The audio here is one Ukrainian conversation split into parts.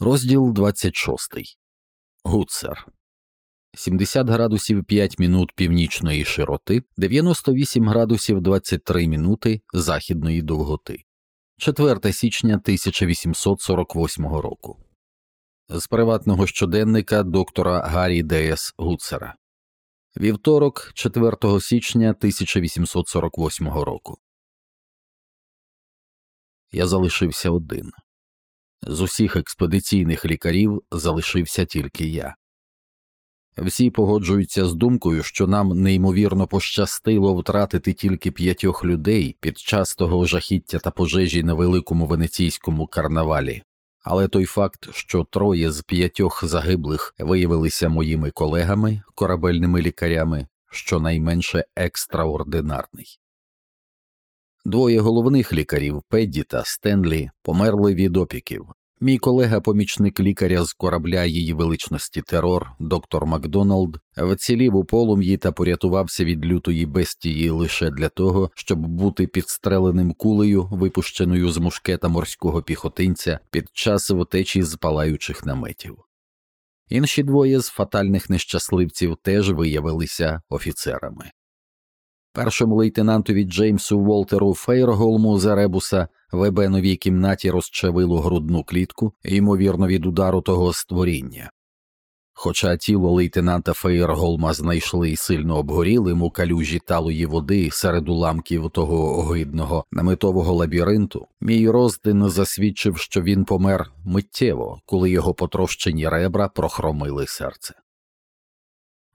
Розділ 26. Гуцер 70 градусів 5 минут північної широти, 98 градусів 23 минути західної довготи. 4 січня 1848 року. З приватного щоденника доктора Гаррі Д.С. Гуцера. Вівторок, 4 січня 1848 року. Я залишився один. З усіх експедиційних лікарів залишився тільки я. Всі погоджуються з думкою, що нам неймовірно пощастило втратити тільки п'ятьох людей під час того жахіття та пожежі на великому венеційському карнавалі, але той факт, що троє з п'ятьох загиблих виявилися моїми колегами, корабельними лікарями, щонайменше екстраординарний. Двоє головних лікарів Педді та Стенлі померли від опіків. Мій колега-помічник лікаря з корабля її величності терор, доктор Макдоналд, вцілів у полум'ї та порятувався від лютої бестії лише для того, щоб бути підстреленим кулею, випущеною з мушкета морського піхотинця під час втечі з палаючих наметів. Інші двоє з фатальних нещасливців теж виявилися офіцерами. Першому лейтенантові Джеймсу Волтеру Фейрголму з Аребуса в ебеновій кімнаті розчавило грудну клітку, ймовірно, від удару того створіння. Хоча тіло лейтенанта Фейрголма знайшли і сильно обгорілим у калюжі талої води серед уламків того огидного наметового лабіринту, мій роздин засвідчив, що він помер миттєво, коли його потрощені ребра прохромили серце.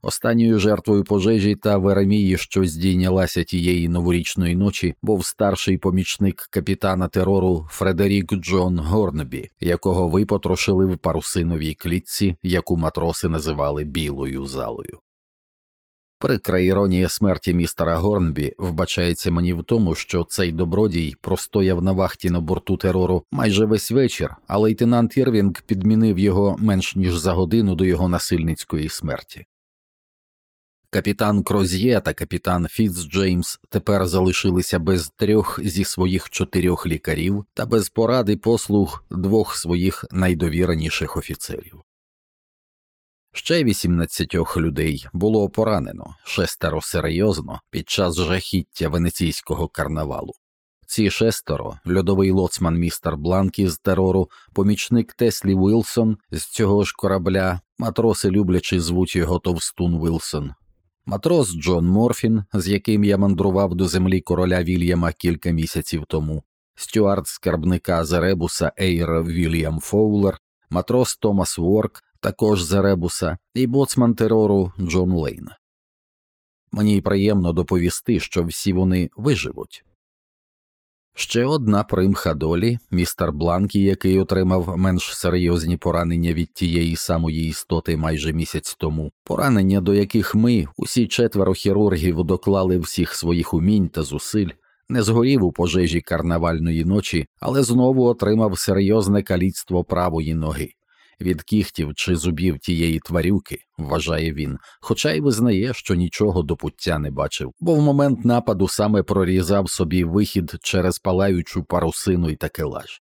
Останньою жертвою пожежі та Веремії, що здійнялася тієї новорічної ночі, був старший помічник капітана терору Фредерік Джон Горнбі, якого випотрошили в парусиновій клітці, яку матроси називали білою залою. Прикра іронія смерті містера Горнбі вбачається мені в тому, що цей добродій простояв на вахті на борту терору майже весь вечір, а лейтенант Ірвінг підмінив його менш ніж за годину до його насильницької смерті. Капітан Кроз'є та капітан Фіцджеймс тепер залишилися без трьох зі своїх чотирьох лікарів та без поради послуг двох своїх найдовіреніших офіцерів. Ще 18 людей було поранено, шестеро серйозно під час жахіття венеційського карнавалу. Ці шестеро льодовий лоцман містер Бланкі з терору, помічник Теслі Вилсон з цього ж корабля, матроси люблячи звуть його Товстун Вилсон, матрос Джон Морфін, з яким я мандрував до землі короля Вільяма кілька місяців тому, стюард скарбника з Еребуса Ейр Вільям Фоулер, матрос Томас Ворк, також з Еребуса, і боцман терору Джон Лейн. Мені приємно доповісти, що всі вони виживуть. Ще одна примха долі, містер Бланкі, який отримав менш серйозні поранення від тієї самої істоти майже місяць тому, поранення, до яких ми, усі четверо хірургів, доклали всіх своїх умінь та зусиль, не згорів у пожежі карнавальної ночі, але знову отримав серйозне каліцтво правої ноги від кіхтів чи зубів тієї тварюки, вважає він, хоча й визнає, що нічого до пуття не бачив, бо в момент нападу саме прорізав собі вихід через палаючу парусину і такелаж.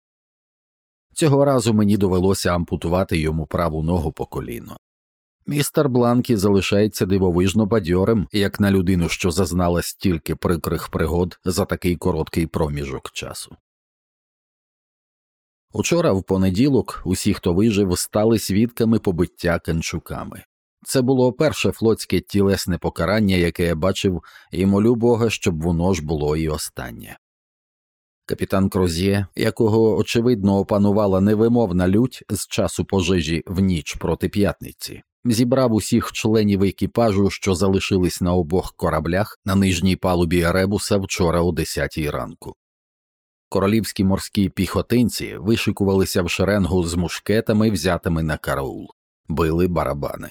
Цього разу мені довелося ампутувати йому праву ногу по коліно. Містер Бланкі залишається дивовижно бадьорим, як на людину, що зазнала стільки прикрих пригод за такий короткий проміжок часу. Учора, в понеділок, усі, хто вижив, стали свідками побиття канчуками. Це було перше флотське тілесне покарання, яке я бачив, і молю Бога, щоб воно ж було і останнє. Капітан Крозє, якого очевидно опанувала невимовна лють з часу пожежі в ніч проти п'ятниці, зібрав усіх членів екіпажу, що залишились на обох кораблях на нижній палубі Ребуса вчора о 10 ранку. Королівські морські піхотинці вишикувалися в шеренгу з мушкетами, взятими на караул, били барабани.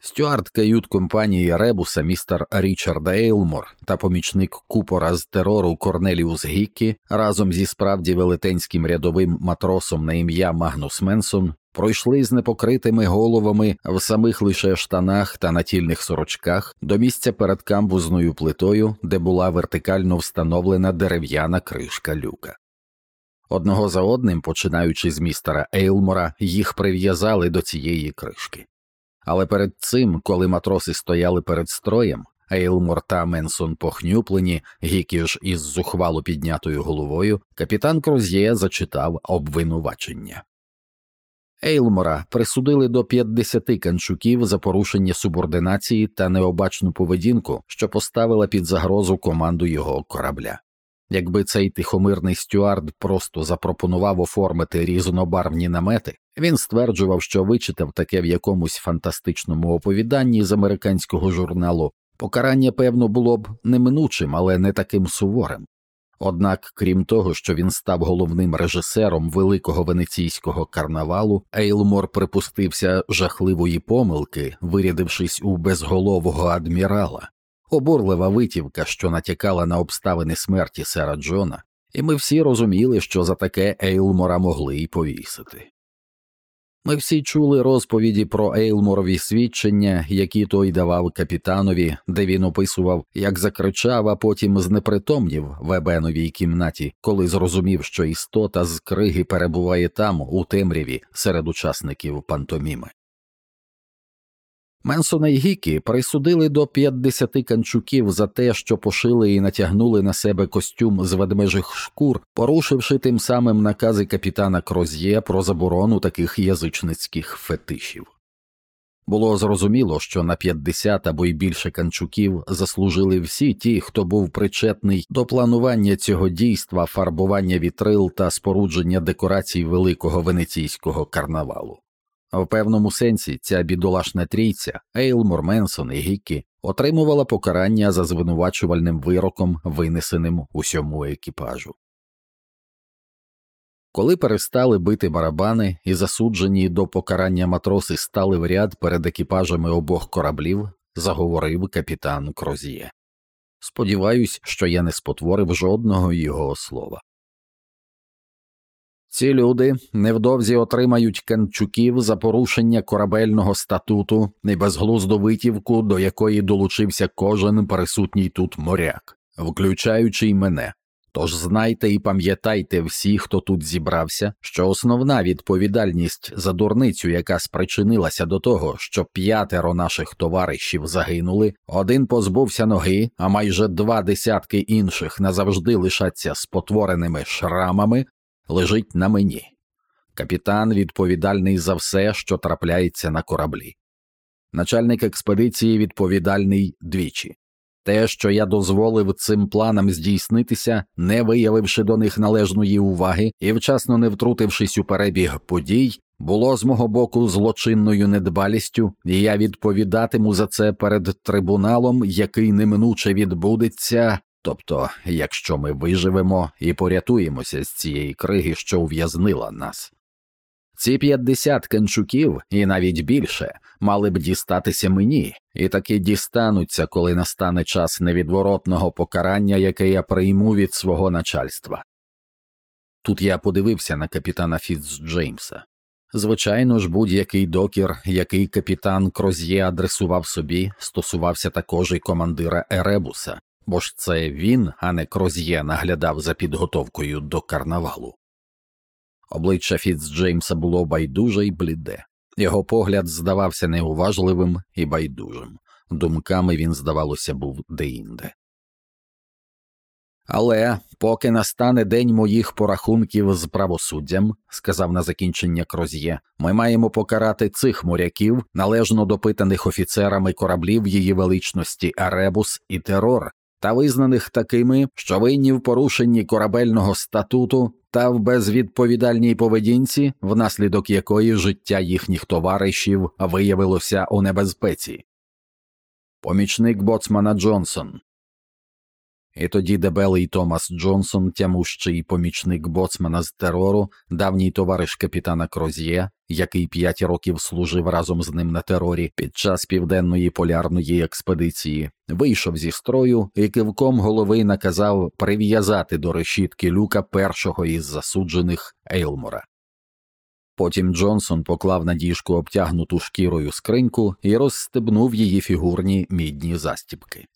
Стюарт кают компанії Ребуса містер Річард Ейлмор та помічник купора з терору Корнеліус Гіккі разом зі справді велетенським рядовим матросом на ім'я Магнус Менсон пройшли з непокритими головами в самих лише штанах та натільних сорочках до місця перед камбузною плитою, де була вертикально встановлена дерев'яна кришка люка. Одного за одним, починаючи з містера Ейлмора, їх прив'язали до цієї кришки. Але перед цим, коли матроси стояли перед строєм, Ейлмор та Менсон похнюплені, Гікі ж із зухвало піднятою головою, капітан Кроз'є зачитав обвинувачення. Ейлмора присудили до 50 канчуків за порушення субординації та необачну поведінку, що поставила під загрозу команду його корабля. Якби цей тихомирний стюард просто запропонував оформити різнобарвні намети, він стверджував, що вичитав таке в якомусь фантастичному оповіданні з американського журналу. Покарання, певно, було б неминучим, але не таким суворим. Однак, крім того, що він став головним режисером великого венеційського карнавалу, Ейлмор припустився жахливої помилки, вирядившись у безголового адмірала, обурлива витівка, що натякала на обставини смерті сера Джона, і ми всі розуміли, що за таке Ейлмора могли й повісити. Ми всі чули розповіді про Ейлморові свідчення, які той давав капітанові, де він описував, як закричав, а потім знепритомнів в Ебеновій кімнаті, коли зрозумів, що істота з криги перебуває там, у темряві, серед учасників пантоміми. Менсона й Гікі присудили до 50 канчуків за те, що пошили і натягнули на себе костюм з ведмежих шкур, порушивши тим самим накази капітана Кроз'є про заборону таких язичницьких фетишів. Було зрозуміло, що на 50 або й більше канчуків заслужили всі ті, хто був причетний до планування цього дійства, фарбування вітрил та спорудження декорацій великого венеційського карнавалу. В певному сенсі ця бідолашна трійця Ейлмор, Менсон і Гіккі отримувала покарання за звинувачувальним вироком, винесеним усьому екіпажу. Коли перестали бити барабани і засуджені до покарання матроси стали в ряд перед екіпажами обох кораблів, заговорив капітан Крозіє. Сподіваюсь, що я не спотворив жодного його слова. Ці люди невдовзі отримають канчуків за порушення корабельного статуту і безглузду витівку, до якої долучився кожен присутній тут моряк, включаючи й мене. Тож знайте і пам'ятайте всі, хто тут зібрався, що основна відповідальність за дурницю, яка спричинилася до того, що п'ятеро наших товаришів загинули, один позбувся ноги, а майже два десятки інших назавжди лишаться спотвореними шрамами, лежить на мені. Капітан відповідальний за все, що трапляється на кораблі. Начальник експедиції відповідальний двічі. Те, що я дозволив цим планам здійснитися, не виявивши до них належної уваги і вчасно не втрутившись у перебіг подій, було з мого боку злочинною недбалістю, і я відповідатиму за це перед трибуналом, який неминуче відбудеться Тобто, якщо ми виживемо і порятуємося з цієї криги, що ув'язнила нас. Ці 50 канчуків, і навіть більше, мали б дістатися мені, і таки дістануться, коли настане час невідворотного покарання, яке я прийму від свого начальства. Тут я подивився на капітана Фіцджеймса. Звичайно ж, будь-який докір, який капітан Кроз'є адресував собі, стосувався також і командира Еребуса, бо ж це він, а не Кроз'є, наглядав за підготовкою до карнавалу. Обличчя Фіцджеймса було байдуже й бліде, його погляд здавався неуважливим і байдужим, думками він, здавалося, був деінде. Але поки настане день моїх порахунків з правосуддям, сказав на закінчення Кроз'є, ми маємо покарати цих моряків, належно допитаних офіцерами кораблів її величності Аребус і Терор, та визнаних такими, що винні в порушенні корабельного статуту та в безвідповідальній поведінці, внаслідок якої життя їхніх товаришів виявилося у небезпеці. Помічник боцмана Джонсон. І тоді дебелий Томас Джонсон, тямущий помічник боцмана з терору, давній товариш капітана Кроз'є, який п'ять років служив разом з ним на терорі під час південної полярної експедиції, вийшов зі строю і кивком голови наказав прив'язати до решітки люка першого із засуджених Ейлмора. Потім Джонсон поклав на діжку обтягнуту шкірою скриньку і розстебнув її фігурні мідні застібки.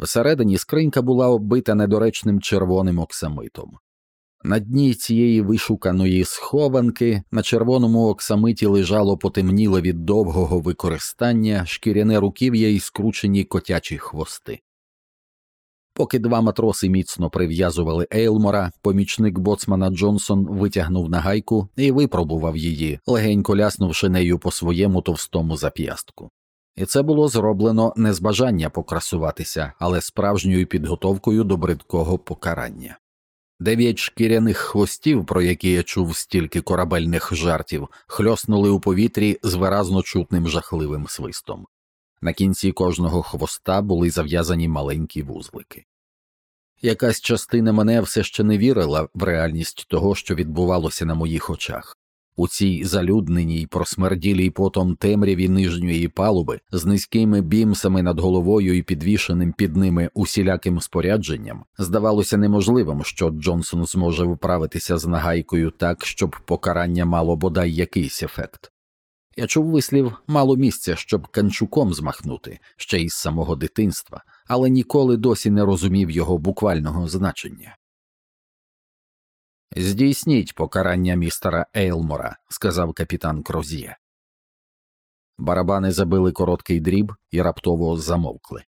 Всередині скринька була оббита недоречним червоним оксамитом. На дні цієї вишуканої схованки на червоному оксамиті лежало потемніле від довгого використання шкіряне руків'я і скручені котячі хвости. Поки два матроси міцно прив'язували Ейлмора, помічник боцмана Джонсон витягнув нагайку і випробував її, легенько ляснувши нею по своєму товстому зап'ястку. І це було зроблено не з бажання покрасуватися, але справжньою підготовкою до бридкого покарання. Дев'ять шкіряних хвостів, про які я чув стільки корабельних жартів, хльоснули у повітрі з виразно чутним жахливим свистом. На кінці кожного хвоста були зав'язані маленькі вузлики. Якась частина мене все ще не вірила в реальність того, що відбувалося на моїх очах. У цій залюдненій, просмерділій потом темряві нижньої палуби з низькими бімсами над головою і підвішеним під ними усіляким спорядженням, здавалося неможливим, що Джонсон зможе вправитися з нагайкою так, щоб покарання мало бодай якийсь ефект. Я чув вислів мало місця, щоб канчуком змахнути ще із самого дитинства, але ніколи досі не розумів його буквального значення. Здійсніть покарання містера Ейлмора, сказав капітан Кроз'є. Барабани забили короткий дріб і раптово замовкли.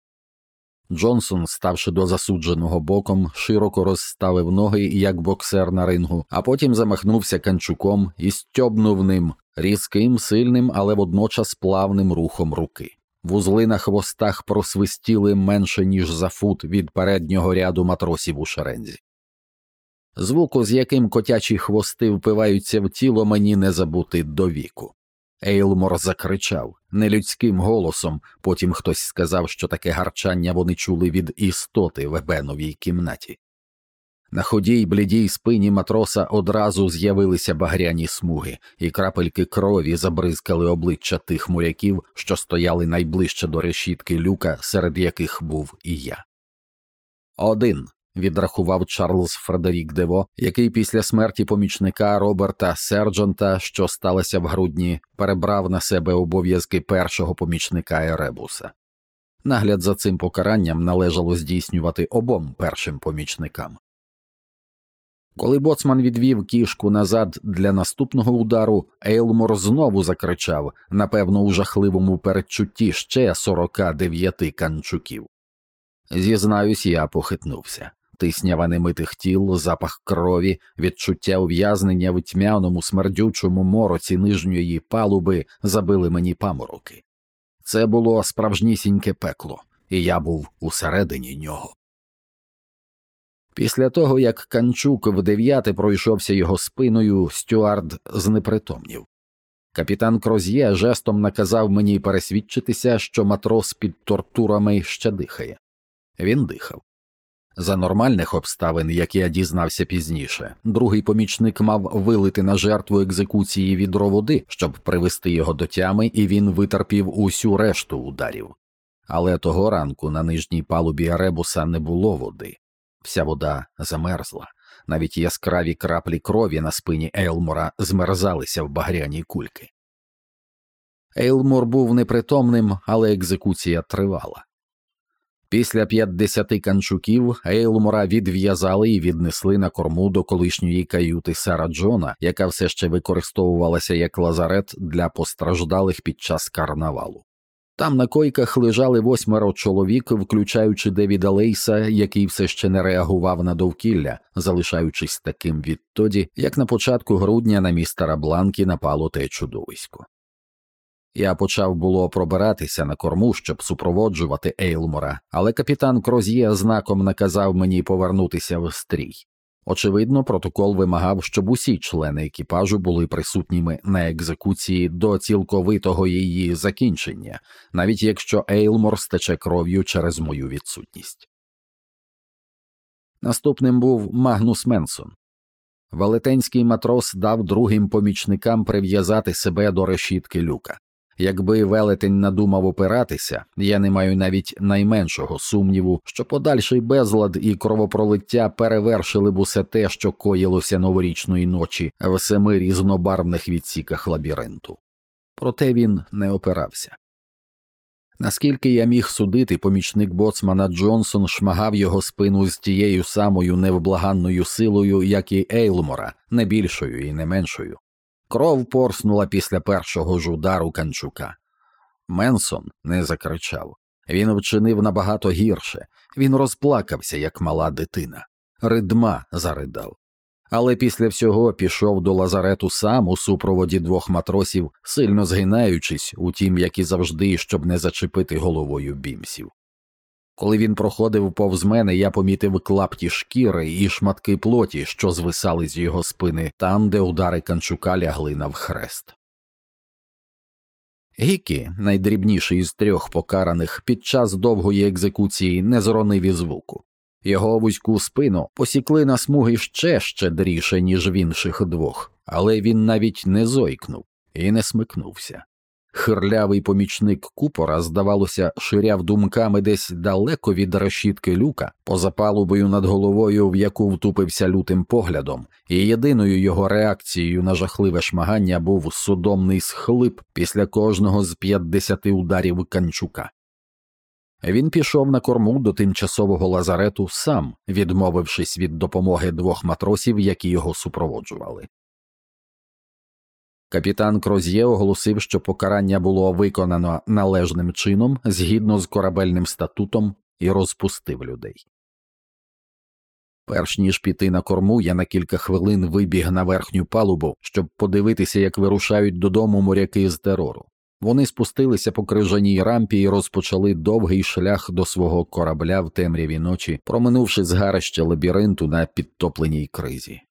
Джонсон, ставши до засудженого боком, широко розставив ноги, як боксер на рингу, а потім замахнувся канчуком і стьобнув ним різким, сильним, але водночас плавним рухом руки. Вузли на хвостах просвистіли менше, ніж за фут від переднього ряду матросів у шерензі. Звуку, з яким котячі хвости впиваються в тіло, мені не забути до віку. Ейлмор закричав нелюдським голосом, потім хтось сказав, що таке гарчання вони чули від істоти в Ебеновій кімнаті. На ходій блідій спині матроса одразу з'явилися багряні смуги, і крапельки крові забризкали обличчя тих моряків, що стояли найближче до решітки люка, серед яких був і я. Один відрахував Чарльз Фредерік Дево, який після смерті помічника Роберта Серджанта, що сталося в грудні, перебрав на себе обов'язки першого помічника Еребуса. Нагляд за цим покаранням належало здійснювати обом першим помічникам. Коли боцман відвів кішку назад для наступного удару, Ейлмор знову закричав, напевно, у жахливому передчутті ще 49 канчуків. Зізнаюсь, я похитнувся. Тиснява немитих тіл, запах крові, відчуття ув'язнення в тьмяному смердючому мороці нижньої палуби забили мені памороки. Це було справжнісіньке пекло, і я був усередині нього. Після того, як Канчук в дев'яте пройшовся його спиною, Стюард знепритомнів. Капітан Кроз'є жестом наказав мені пересвідчитися, що матрос під тортурами ще дихає. Він дихав. За нормальних обставин, як я дізнався пізніше, другий помічник мав вилити на жертву екзекуції відро води, щоб привести його до тями, і він витерпів усю решту ударів. Але того ранку на нижній палубі Аребуса не було води, вся вода замерзла, навіть яскраві краплі крові на спині Ейлмора змерзалися в багряній кульки. Ейлмор був непритомним, але екзекуція тривала. Після 50 канчуків Ейлмора відв'язали і віднесли на корму до колишньої каюти Сара Джона, яка все ще використовувалася як лазарет для постраждалих під час карнавалу. Там на койках лежали восьмеро чоловік, включаючи Девіда Лейса, який все ще не реагував на довкілля, залишаючись таким відтоді, як на початку грудня на містера Бланкі напало те чудовисько. Я почав було пробиратися на корму, щоб супроводжувати Ейлмора, але капітан Кроз'є знаком наказав мені повернутися в стрій. Очевидно, протокол вимагав, щоб усі члени екіпажу були присутніми на екзекуції до цілковитого її закінчення, навіть якщо Ейлмор стече кров'ю через мою відсутність. Наступним був Магнус Менсон. Велетенський матрос дав другим помічникам прив'язати себе до решітки люка. Якби велетень надумав опиратися, я не маю навіть найменшого сумніву, що подальший безлад і кровопролиття перевершили б усе те, що коїлося новорічної ночі в семи різнобарвних відсіках лабіринту. Проте він не опирався. Наскільки я міг судити, помічник боцмана Джонсон шмагав його спину з тією самою невблаганною силою, як і Ейлмора, не більшою і не меншою. Кров порснула після першого ж удару канчука. Менсон не закричав. Він вчинив набагато гірше, він розплакався, як мала дитина. Ридма заридав. Але після всього пішов до лазарету сам у супроводі двох матросів, сильно згинаючись, утім, як і завжди, щоб не зачепити головою бімсів. Коли він проходив повз мене, я помітив клапті шкіри і шматки плоті, що звисали з його спини, там, де удари канчука лягли навхрест. Гікі, найдрібніший із трьох покараних, під час довгої екзекуції не зронив і звуку. Його вузьку спину посікли на смуги ще щедріше, ніж в інших двох, але він навіть не зойкнув і не смикнувся. Хирлявий помічник купора, здавалося, ширяв думками десь далеко від решітки люка, поза палубою над головою, в яку втупився лютим поглядом, і єдиною його реакцією на жахливе шмагання був судомний схлип після кожного з п'ятдесяти ударів канчука. Він пішов на корму до тимчасового лазарету сам, відмовившись від допомоги двох матросів, які його супроводжували. Капітан Кроз'є оголосив, що покарання було виконано належним чином згідно з корабельним статутом і розпустив людей. Перш ніж піти на корму, я на кілька хвилин вибіг на верхню палубу, щоб подивитися, як вирушають додому моряки з терору. Вони спустилися по крижаній рампі і розпочали довгий шлях до свого корабля в темряві ночі, проминувши згарище лабіринту на підтопленій кризі.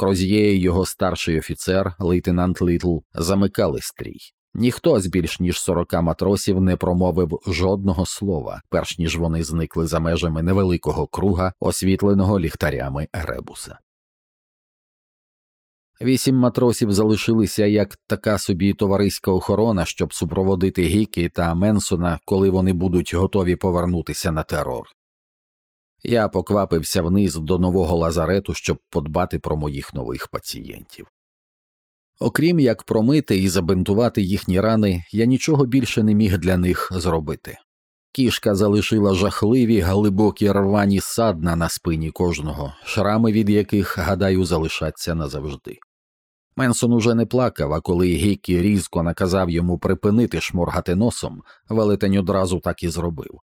Кроз'є і його старший офіцер, лейтенант Літл, замикали стрій. Ніхто з більш ніж сорока матросів не промовив жодного слова, перш ніж вони зникли за межами невеликого круга, освітленого ліхтарями Еребуса. Вісім матросів залишилися як така собі товариська охорона, щоб супроводити Гікі та Менсона, коли вони будуть готові повернутися на терор. Я поквапився вниз до нового лазарету, щоб подбати про моїх нових пацієнтів. Окрім як промити і забинтувати їхні рани, я нічого більше не міг для них зробити. Кішка залишила жахливі глибокі рвані садна на спині кожного, шрами від яких, гадаю, залишаться назавжди. Менсон уже не плакав, а коли Гікі різко наказав йому припинити шморгати носом, велетень одразу так і зробив.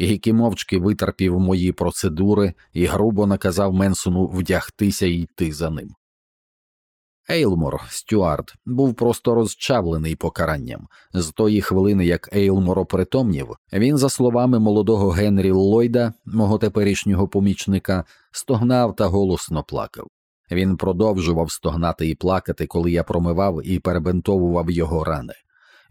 Гікі мовчки витерпів мої процедури і грубо наказав Менсону вдягтися і йти за ним. Ейлмор, Стюарт, був просто розчавлений покаранням. З тої хвилини, як Ейлмор опритомнів, він, за словами молодого Генрі Ллойда, мого теперішнього помічника, стогнав та голосно плакав. Він продовжував стогнати і плакати, коли я промивав і перебинтовував його рани.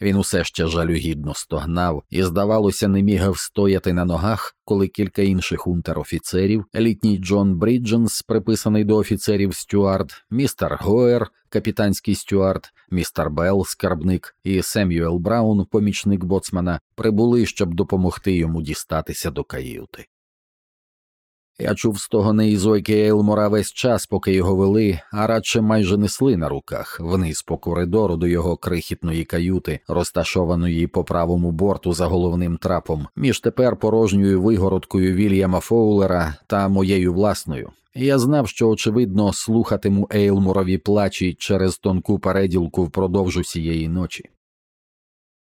Він усе ще жалюгідно стогнав і, здавалося, не міг встояти на ногах, коли кілька інших унтер-офіцерів, літній Джон Брідженс, приписаний до офіцерів стюард, містер Гоер, капітанський стюард, містер Белл, скарбник і Семюел Браун, помічник боцмана, прибули, щоб допомогти йому дістатися до каюти. Я чув стогони і зойки Ейлмора весь час, поки його вели, а радше майже несли на руках вниз по коридору до його крихітної каюти, розташованої по правому борту за головним трапом, між тепер порожньою вигородкою Вільяма Фоулера та моєю власною. Я знав, що, очевидно, слухатиму Ейлморові плачі через тонку переділку впродовж усієї ночі.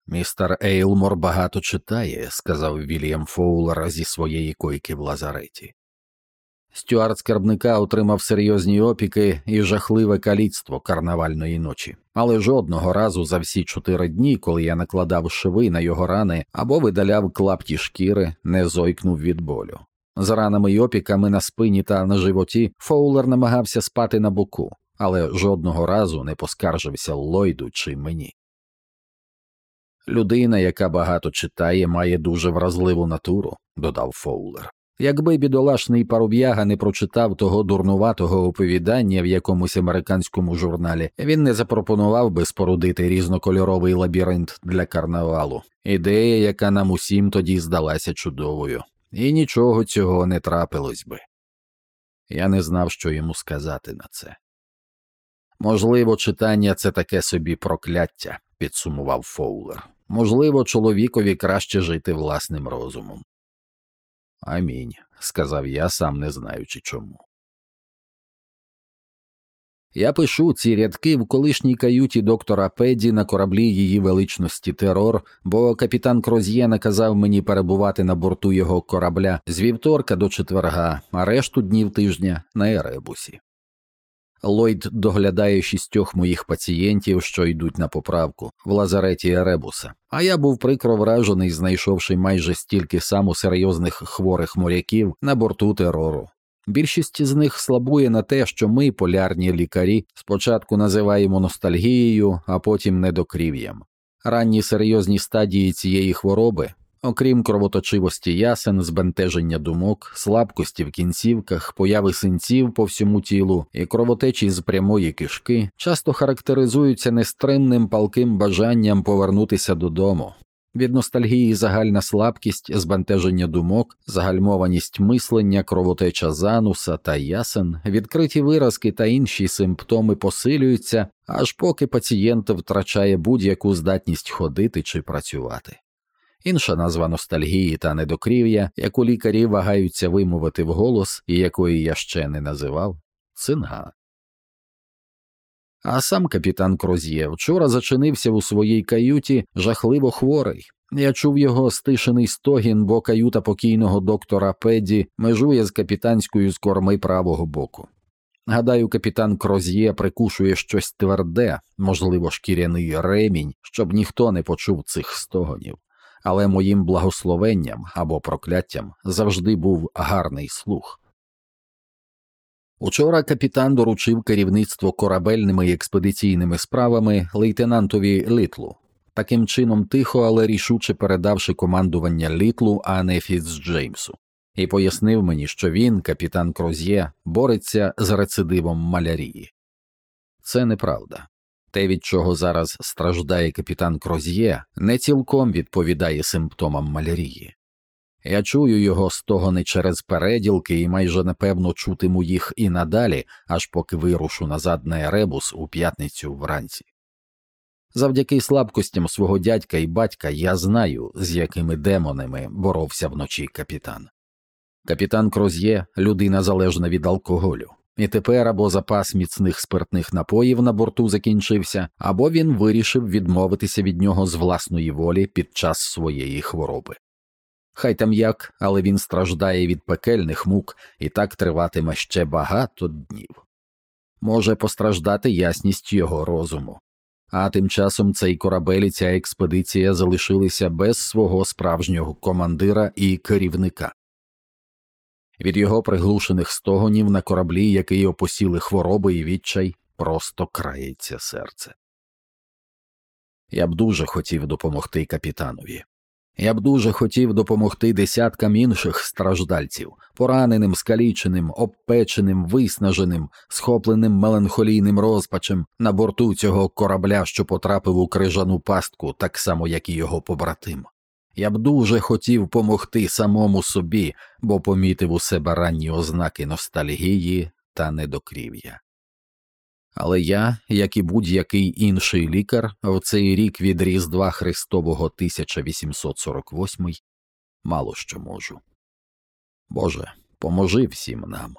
Містер Ейлмор багато читає, сказав Вільям Фоулер зі своєї койки в лазареті. Стюарт скарбника отримав серйозні опіки і жахливе каліцтво карнавальної ночі, але жодного разу за всі чотири дні, коли я накладав шви на його рани або видаляв клапті шкіри, не зойкнув від болю. З ранами й опіками на спині та на животі Фоулер намагався спати на боку, але жодного разу не поскаржився Ллойду чи мені. Людина, яка багато читає, має дуже вразливу натуру, додав Фоулер. Якби бідолашний паруб'яга не прочитав того дурнуватого оповідання в якомусь американському журналі, він не запропонував би спорудити різнокольоровий лабіринт для карнавалу, ідея, яка нам усім тоді здалася чудовою, і нічого цього не трапилось би. Я не знав, що йому сказати на це. Можливо, читання це таке собі прокляття, підсумував Фоулер. Можливо, чоловікові краще жити власним розумом. Амінь, сказав я, сам не знаючи чому. Я пишу ці рядки в колишній каюті доктора Педі на кораблі її величності терор, бо капітан Кроз'є наказав мені перебувати на борту його корабля з вівторка до четверга, а решту днів тижня на Еребусі. Ллойд доглядає шістьох моїх пацієнтів, що йдуть на поправку в лазареті Еребуса, а я був прикро вражений, знайшовши майже стільки само серйозних хворих моряків на борту терору. Більшість з них слабує на те, що ми, полярні лікарі, спочатку називаємо ностальгією, а потім недокрів'ям. Ранні серйозні стадії цієї хвороби, окрім кровоточивості ясен, збентеження думок, слабкості в кінцівках, появи синців по всьому тілу і кровотечі з прямої кишки, часто характеризуються нестримним палким бажанням повернутися додому, від ностальгії загальна слабкість, збентеження думок, загальмованість мислення, кровотеча зануса та ясен, відкриті виразки та інші симптоми посилюються, аж поки пацієнт втрачає будь-яку здатність ходити чи працювати. Інша назва ностальгії та недокрів'я, яку лікарі вагаються вимовити вголос і якої я ще не називав, цинга. А сам капітан Кроз'є вчора зачинився у своїй каюті жахливо хворий. Я чув його стишений стогін, бо каюта покійного доктора Педді межує з капітанською з корми правого боку. Гадаю, капітан Кроз'є прикушує щось тверде, можливо, шкіряний ремінь, щоб ніхто не почув цих стогонів, але моїм благословенням або прокляттям завжди був гарний слух. Учора капітан доручив керівництво корабельними і експедиційними справами лейтенантові Літлу, таким чином тихо, але рішуче передавши командування Літлу, а не Фіцджеймсу, і пояснив мені, що він, капітан Кроз'є, бореться з рецидивом малярії. Це неправда. Те, від чого зараз страждає капітан Кроз'є, не цілком відповідає симптомам малярії. Я чую його стогони через переділки і майже напевно чутиму їх і надалі, аж поки вирушу назад на Еребус у п'ятницю вранці. Завдяки слабкостям свого дядька і батька я знаю, з якими демонами боровся вночі капітан. Капітан Кроз'є людина залежна від алкоголю, і тепер або запас міцних спиртних напоїв на борту закінчився, або він вирішив відмовитися від нього з власної волі під час своєї хвороби. Хай там як, але він страждає від пекельних мук і так триватиме ще багато днів. Може постраждати ясність його розуму. А тим часом цей корабель і ця експедиція залишилися без свого справжнього командира і керівника. Від його приглушених стогонів на кораблі, який опосіли хвороби і відчай, просто крається серце. Я б дуже хотів допомогти капітанові. Я б дуже хотів допомогти десяткам інших страждальців, пораненим, скаліченим, обпеченим, виснаженим, схопленим меланхолійним розпачем на борту цього корабля, що потрапив у крижану пастку, так само, як і його побратим. Я б дуже хотів помогти самому собі, бо помітив у себе ранні ознаки ностальгії та недокрів'я. Але я, як і будь-який інший лікар, в цей рік від Різдва Христового 1848 мало що можу. Боже, поможи всім нам.